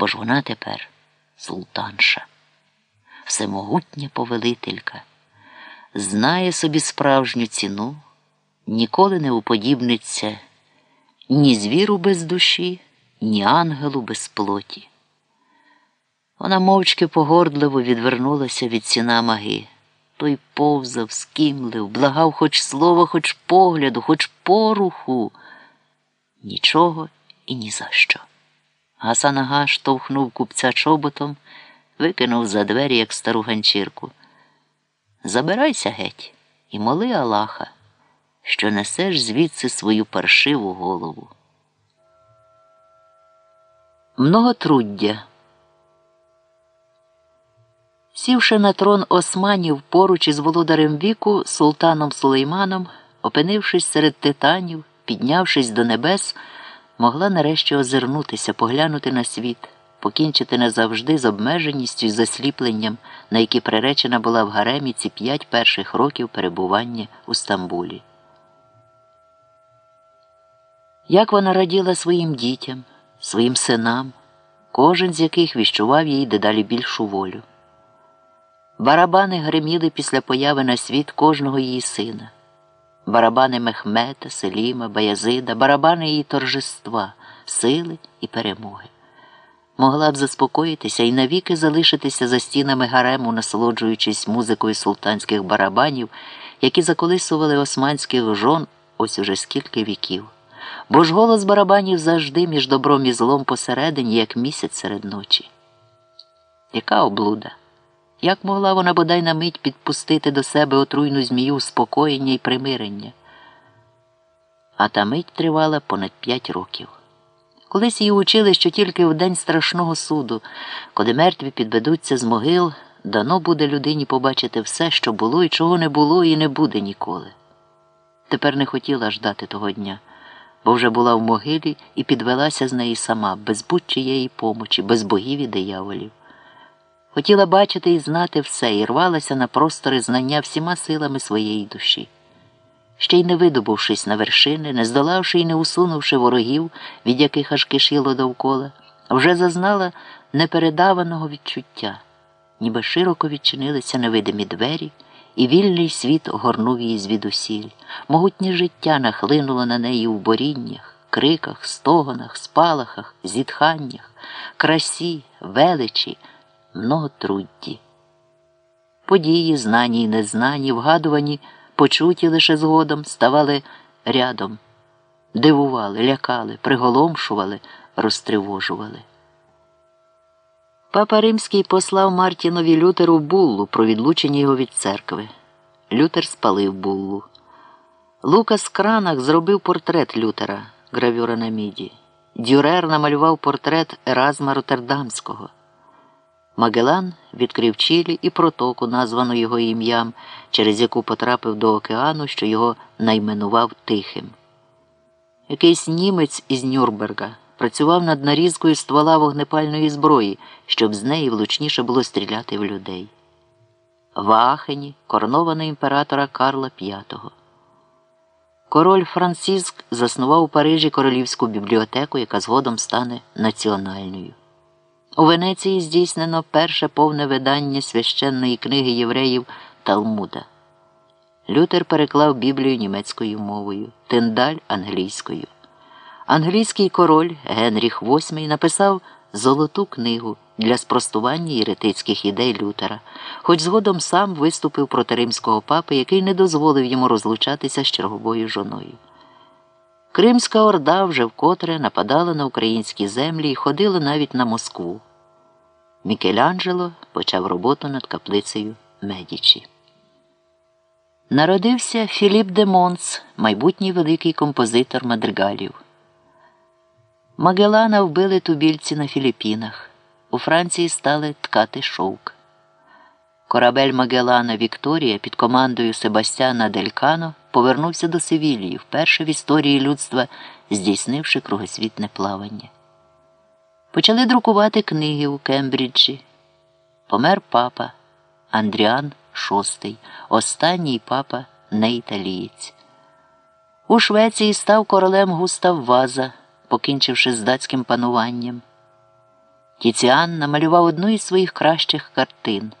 бо ж вона тепер султанша, всемогутня повелителька, знає собі справжню ціну, ніколи не уподібниться ні звіру без душі, ні ангелу без плоті. Вона мовчки погордливо відвернулася від ціна маги. Той повзав, скімлив, благав хоч слова, хоч погляду, хоч поруху. Нічого і ні за що. Гасан Ага штовхнув купця чоботом, викинув за двері, як стару ганчірку. Забирайся геть і моли Аллаха, що несеш звідси свою паршиву голову. Многотруддя Сівши на трон османів поруч із володарем віку, султаном Сулейманом, опинившись серед титанів, піднявшись до небес, могла нарешті озирнутися, поглянути на світ, покінчити назавжди з обмеженістю і засліпленням, на які приречена була в гаремі ці п'ять перших років перебування у Стамбулі. Як вона раділа своїм дітям, своїм синам, кожен з яких віщував їй дедалі більшу волю. Барабани гриміли після появи на світ кожного її сина. Барабани Мехмета, Селіма, Баязида, барабани її торжества, сили і перемоги. Могла б заспокоїтися і навіки залишитися за стінами гарему, насолоджуючись музикою султанських барабанів, які заколисували османських жон ось уже скільки віків. Бо ж голос барабанів завжди між добром і злом посередині, як місяць серед ночі. Яка облуда? Як могла вона бодай на мить підпустити до себе отруйну змію успокоєння і примирення? А та мить тривала понад п'ять років. Колись її учили, що тільки в день страшного суду, коли мертві підведуться з могил, дано буде людині побачити все, що було і чого не було, і не буде ніколи. Тепер не хотіла ждати того дня, бо вже була в могилі і підвелася з неї сама, без будь-чиєї помочі, без богів і дияволів. Хотіла бачити і знати все і рвалася на простори знання всіма силами своєї душі. Ще й не видобувшись на вершини, не здолавши і не усунувши ворогів, від яких аж кишіло довкола, вже зазнала непередаваного відчуття, ніби широко відчинилися невидимі двері, і вільний світ огорнув її звідусіль. Могутнє життя нахлинуло на неї в боріннях, криках, стогонах, спалахах, зітханнях, красі, величі многотрудді. Події, знані й незнані, вгадувані, почуті лише згодом, ставали рядом, дивували, лякали, приголомшували, розтривожували. Папа Римський послав Мартінові Лютеру буллу про відлучення його від церкви. Лютер спалив буллу. Лукас Кранах зробив портрет Лютера, гравюра на міді. Дюрер намалював портрет Еразма Роттердамського. Магелан відкрив Чилі і протоку, названу його ім'ям, через яку потрапив до океану, що його найменував Тихим. Якийсь німець із Нюрнберга працював над нарізкою ствола вогнепальної зброї, щоб з неї влучніше було стріляти в людей. В Аахені короновано імператора Карла V. Король Франциск заснував у Парижі королівську бібліотеку, яка згодом стане національною. У Венеції здійснено перше повне видання священної книги євреїв Талмуда. Лютер переклав Біблію німецькою мовою, Тендаль англійською. Англійський король Генріх VIII написав Золоту книгу для спростування єретицьких ідей Лютера, хоч згодом сам виступив проти римського папи, який не дозволив йому розлучатися з черговою жоною. Кримська орда вже вкотре нападала на українські землі і ходила навіть на Москву. Мікеланджело почав роботу над каплицею Медічі. Народився Філіп де Монс, майбутній великий композитор мадригалів. Магелана вбили тубільці на Філіппінах. У Франції стали ткати шовк. Корабель Магелана Вікторія під командою Себастьяна Делькано повернувся до Севілії, вперше в історії людства здійснивши кругосвітне плавання. Почали друкувати книги у Кембриджі. Помер папа Андріан VI, останній папа неіталієць. У Швеції став королем Густав Ваза, покінчивши з датським пануванням. Тіціан намалював одну із своїх кращих картин